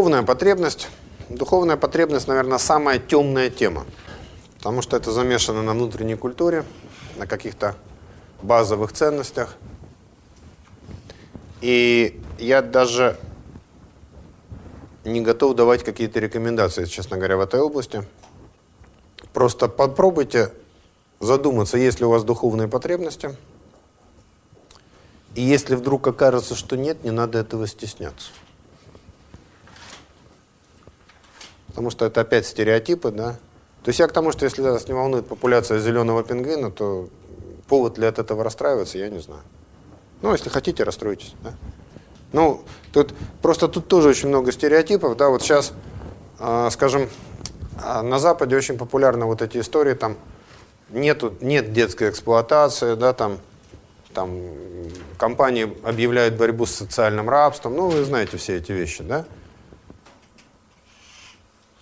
Духовная потребность. Духовная потребность, наверное, самая темная тема. Потому что это замешано на внутренней культуре, на каких-то базовых ценностях. И я даже не готов давать какие-то рекомендации, честно говоря, в этой области. Просто попробуйте задуматься, есть ли у вас духовные потребности. И если вдруг окажется, что нет, не надо этого стесняться. Потому что это опять стереотипы, да. То есть я к тому, что если вас не волнует популяция зеленого пингвина, то повод ли от этого расстраиваться, я не знаю. Ну, если хотите, расстройтесь, да. Ну, тут просто тут тоже очень много стереотипов, да, вот сейчас, э, скажем, а, на Западе очень популярны вот эти истории, там, нету, нет детской эксплуатации, да, там, там, компании объявляют борьбу с социальным рабством, ну, вы знаете все эти вещи, да.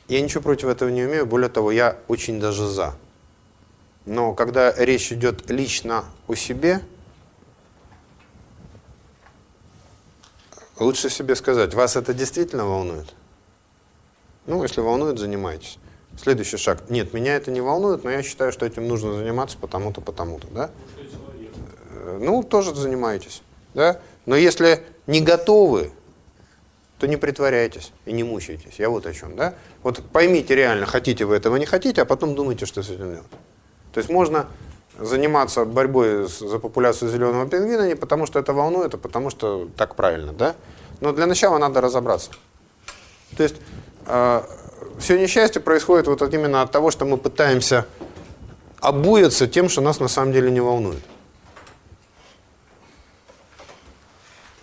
Я ничего против этого не имею, более того, я очень даже за. Но когда речь идет лично о себе, Лучше себе сказать, вас это действительно волнует? Ну, если волнует, занимайтесь. Следующий шаг. Нет, меня это не волнует, но я считаю, что этим нужно заниматься потому-то, потому-то, да? Э, ну, тоже занимайтесь, да? Но если не готовы, то не притворяйтесь и не мучайтесь. Я вот о чем, да? Вот поймите реально, хотите вы этого, не хотите, а потом думайте, что с этим делать. То есть можно заниматься борьбой за популяцию зеленого пингвина не потому, что это волнует, а потому, что так правильно, да? Но для начала надо разобраться. То есть э, все несчастье происходит вот именно от того, что мы пытаемся обуяться тем, что нас на самом деле не волнует.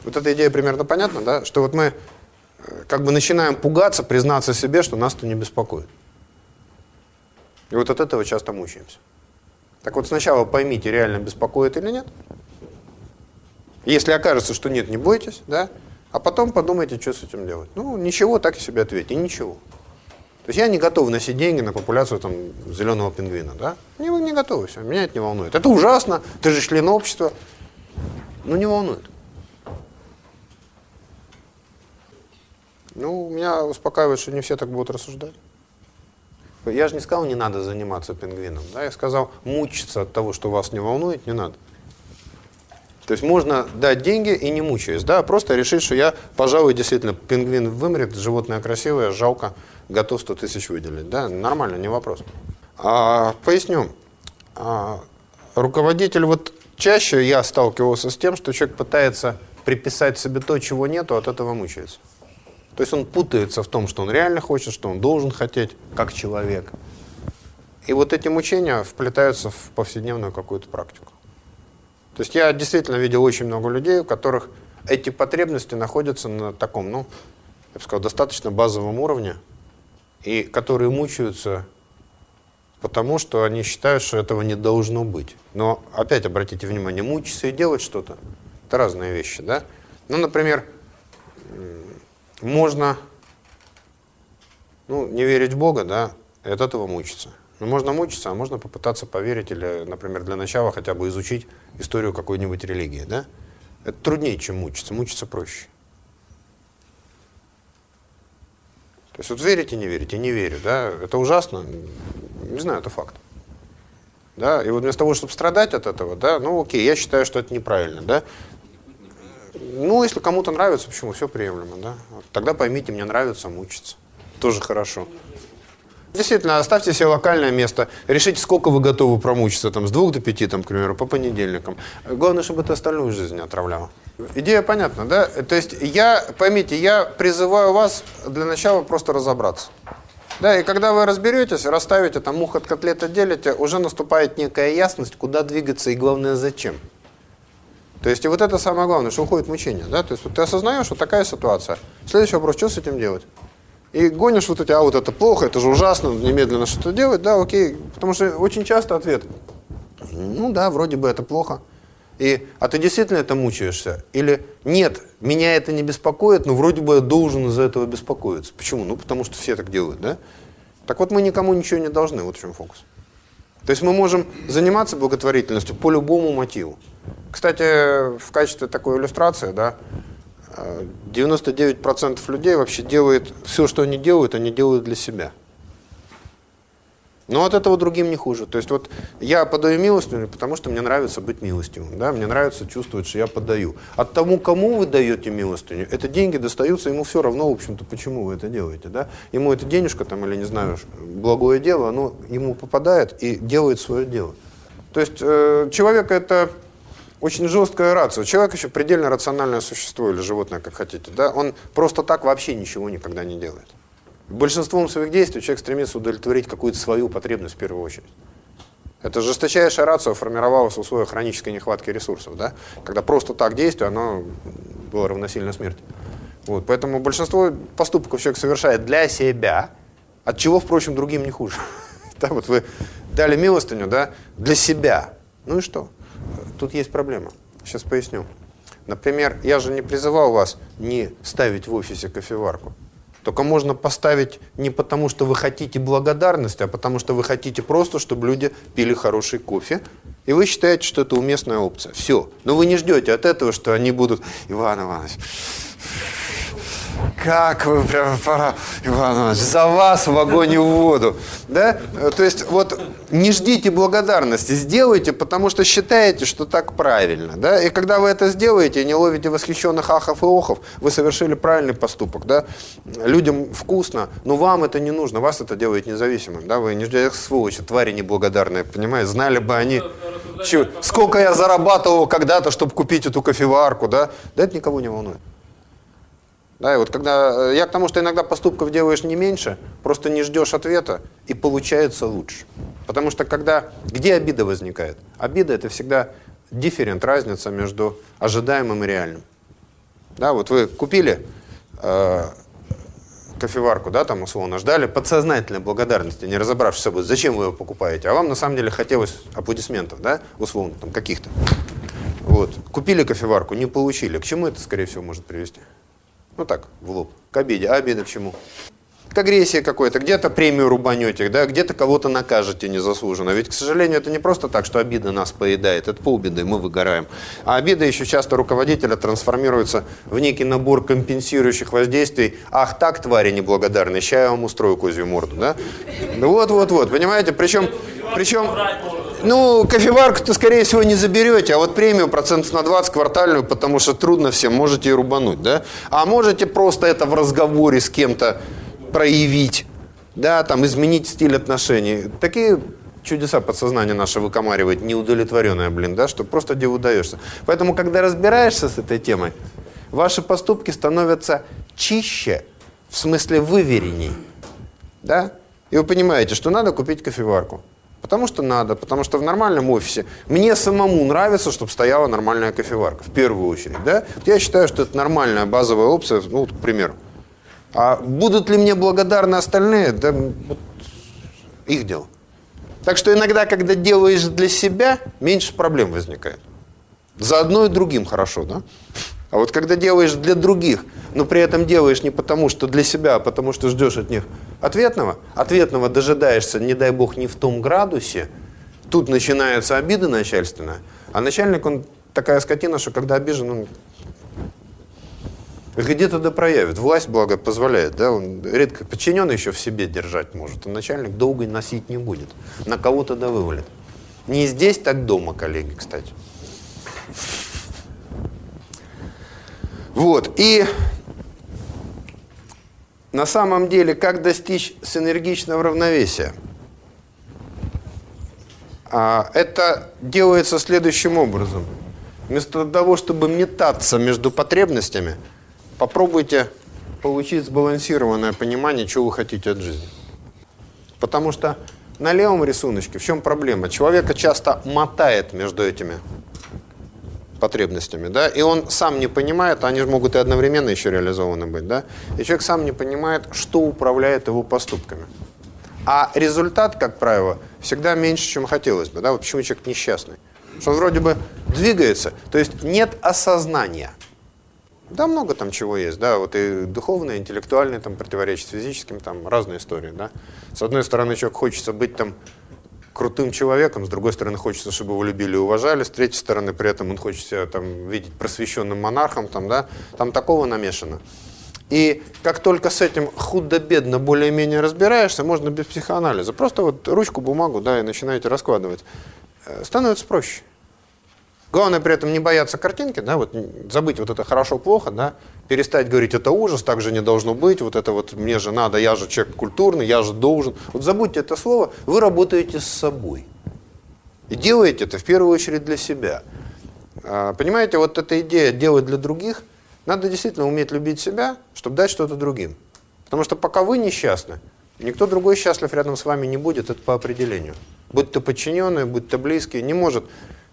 Вот эта идея примерно понятна, да? Что вот мы как бы начинаем пугаться, признаться себе, что нас это не беспокоит. И вот от этого часто мучаемся. Так вот сначала поймите, реально беспокоит или нет. Если окажется, что нет, не бойтесь, да? А потом подумайте, что с этим делать. Ну, ничего, так и себе ответьте, ничего. То есть я не готов носить деньги на популяцию там зеленого пингвина, да? Не, не готовы, все, меня это не волнует. Это ужасно, ты же член общества. Ну, не волнует. Ну, меня успокаивает, что не все так будут рассуждать. Я же не сказал, не надо заниматься пингвином. Да? Я сказал, мучиться от того, что вас не волнует, не надо. То есть можно дать деньги и не мучаясь, да, просто решить, что я, пожалуй, действительно, пингвин вымрет, животное красивое, жалко, готов 100 тысяч выделить. Да, нормально, не вопрос. А, поясню. А, руководитель, вот чаще я сталкивался с тем, что человек пытается приписать себе то, чего нету, от этого мучается. То есть он путается в том, что он реально хочет, что он должен хотеть, как человек. И вот эти мучения вплетаются в повседневную какую-то практику. То есть я действительно видел очень много людей, у которых эти потребности находятся на таком, ну, я бы сказал, достаточно базовом уровне, и которые мучаются потому, что они считают, что этого не должно быть. Но опять обратите внимание, мучиться и делать что-то – это разные вещи, да? Ну, например, можно ну, не верить в Бога, да, и от этого мучиться. Но можно мучиться, а можно попытаться поверить или, например, для начала хотя бы изучить историю какой-нибудь религии, да? Это труднее, чем мучиться. Мучиться проще. То есть вот верите, не верите, не верю, да? Это ужасно? Не знаю, это факт. Да, и вот вместо того, чтобы страдать от этого, да, ну окей, я считаю, что это неправильно, да, ну, если кому-то нравится, почему? Все приемлемо, да? Тогда поймите, мне нравится мучиться. Тоже хорошо. Действительно, оставьте себе локальное место, решите, сколько вы готовы промучиться, там, с двух до пяти, там, к примеру, по понедельникам. Главное, чтобы это остальную жизнь не отравляло. Идея понятна, да? То есть я, поймите, я призываю вас для начала просто разобраться. Да, и когда вы разберетесь, расставите, там, мух от котлет отделите, уже наступает некая ясность, куда двигаться и, главное, зачем. То есть и вот это самое главное, что уходит мучение. Да? То есть вот ты осознаешь, вот такая ситуация. Следующий вопрос, что с этим делать? И гонишь вот эти, а вот это плохо, это же ужасно, немедленно что-то делать, да, окей. Потому что очень часто ответ, ну да, вроде бы это плохо. И, а ты действительно это мучаешься? Или нет, меня это не беспокоит, но вроде бы я должен из-за этого беспокоиться. Почему? Ну, потому что все так делают, да? Так вот, мы никому ничего не должны, вот в чем фокус. То есть мы можем заниматься благотворительностью по любому мотиву. Кстати, в качестве такой иллюстрации, да, 99% людей вообще делают, все, что они делают, они делают для себя. Но от этого другим не хуже. То есть вот я подаю милостыню, потому что мне нравится быть милостивым. Да? Мне нравится чувствовать, что я подаю. От тому, кому вы даете милостыню, это деньги достаются, ему все равно, в общем-то, почему вы это делаете. Да? Ему это денежка там, или, не знаю, благое дело, оно ему попадает и делает свое дело. То есть э, человек это очень жесткая рация. Человек еще предельно рациональное существо или животное, как хотите. Да? Он просто так вообще ничего никогда не делает. Большинством своих действий человек стремится удовлетворить какую-то свою потребность в первую очередь. Это жесточайшая рация формировалась в условиях хронической нехватки ресурсов, да? когда просто так действие, оно было равносильно смерти. Вот, поэтому большинство поступков человек совершает для себя, от чего, впрочем, другим не хуже. да, вот вы дали милостыню да, для себя. Ну и что? Тут есть проблема. Сейчас поясню. Например, я же не призывал вас не ставить в офисе кофеварку. Только можно поставить не потому, что вы хотите благодарности, а потому, что вы хотите просто, чтобы люди пили хороший кофе. И вы считаете, что это уместная опция. Все. Но вы не ждете от этого, что они будут... Иван Иванович, как вы прям пора, Иван Иванович, за вас в и в воду. Да? То есть вот не ждите благодарности, сделайте, потому что считаете, что так правильно. Да? И когда вы это сделаете, не ловите восхищенных ахов и охов, вы совершили правильный поступок. Да? Людям вкусно, но вам это не нужно, вас это делает независимым. Да? Вы не ждете, сволочи, твари неблагодарные, понимаете? Знали бы они, чё, сколько я зарабатывал когда-то, чтобы купить эту кофеварку. Да? да это никого не волнует. Да, и вот когда, э, я к тому, что иногда поступков делаешь не меньше, просто не ждешь ответа, и получается лучше. Потому что когда, где обида возникает? Обида это всегда дифферент, разница между ожидаемым и реальным. Да, вот вы купили э, кофеварку, да, там условно ждали подсознательной благодарности, не разобравшись собой, зачем вы его покупаете, а вам на самом деле хотелось аплодисментов, да, условно, там каких-то. Вот, купили кофеварку, не получили. К чему это, скорее всего, может привести? Ну так, в лоб. К обиде. А обида к чему? К агрессии какой-то. Где-то премию рубанете, да, где-то кого-то накажете незаслуженно. Ведь, к сожалению, это не просто так, что обида нас поедает. Это полбеды, мы выгораем. А обида еще часто руководителя трансформируется в некий набор компенсирующих воздействий. Ах, так, твари неблагодарные, ща я вам устрою козью морду, да? Вот-вот-вот, понимаете? Причем, причем ну, кофеварку-то, скорее всего, не заберете, а вот премию процентов на 20 квартальную, потому что трудно всем, можете и рубануть, да? А можете просто это в разговоре с кем-то проявить, да, там, изменить стиль отношений. Такие чудеса подсознания наше выкомаривает, неудовлетворенное, блин, да, что просто где удаешься. Поэтому, когда разбираешься с этой темой, ваши поступки становятся чище, в смысле выверенней, да? И вы понимаете, что надо купить кофеварку. Потому что надо, потому что в нормальном офисе мне самому нравится, чтобы стояла нормальная кофеварка, в первую очередь. Да? Я считаю, что это нормальная базовая опция, ну, вот, к примеру. А будут ли мне благодарны остальные? Да, вот, их дело. Так что иногда, когда делаешь для себя, меньше проблем возникает. Заодно и другим хорошо, да? А вот когда делаешь для других, но при этом делаешь не потому, что для себя, а потому, что ждешь от них ответного, ответного дожидаешься, не дай бог, не в том градусе, тут начинается обида начальственная, а начальник, он такая скотина, что когда обижен, он где-то да проявит. Власть, благо, позволяет. Да? Он редко подчиненный еще в себе держать может. А начальник долго носить не будет. На кого-то да вывалит. Не здесь, так дома, коллеги, кстати. Вот, и на самом деле, как достичь синергичного равновесия? А, это делается следующим образом. Вместо того, чтобы метаться между потребностями, попробуйте получить сбалансированное понимание, чего вы хотите от жизни. Потому что на левом рисуночке в чем проблема? Человека часто мотает между этими потребностями, да, и он сам не понимает, они же могут и одновременно еще реализованы быть, да, и человек сам не понимает, что управляет его поступками. А результат, как правило, всегда меньше, чем хотелось бы, да, вот почему человек несчастный. Что он вроде бы двигается, то есть нет осознания. Да, много там чего есть, да, вот и духовное, интеллектуальное, там, противоречит физическим, там, разные истории, да. С одной стороны, человек хочется быть там крутым человеком, с другой стороны, хочется, чтобы его любили и уважали, с третьей стороны, при этом он хочет себя там видеть просвещенным монархом, там, да, там такого намешано. И как только с этим худо-бедно более-менее разбираешься, можно без психоанализа. Просто вот ручку, бумагу, да, и начинаете раскладывать. Э, Становится проще. Главное при этом не бояться картинки, да, вот забыть вот это хорошо-плохо, да, перестать говорить это ужас, так же не должно быть, вот это вот мне же надо, я же человек культурный, я же должен. Вот забудьте это слово, вы работаете с собой. И делаете это в первую очередь для себя. А, Понимаете, вот эта идея делать для других, надо действительно уметь любить себя, чтобы дать что-то другим. Потому что пока вы несчастны, никто другой счастлив рядом с вами не будет, это по определению. Будь то подчиненные, будь то близкие, не может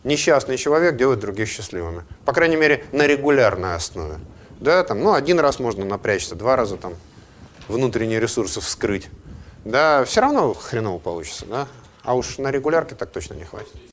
несчастный человек делать других счастливыми. По крайней мере, на регулярной основе. Да, там, ну, один раз можно напрячься, два раза там внутренние ресурсы вскрыть. Да, все равно хреново получится, да. А уж на регулярке так точно не хватит.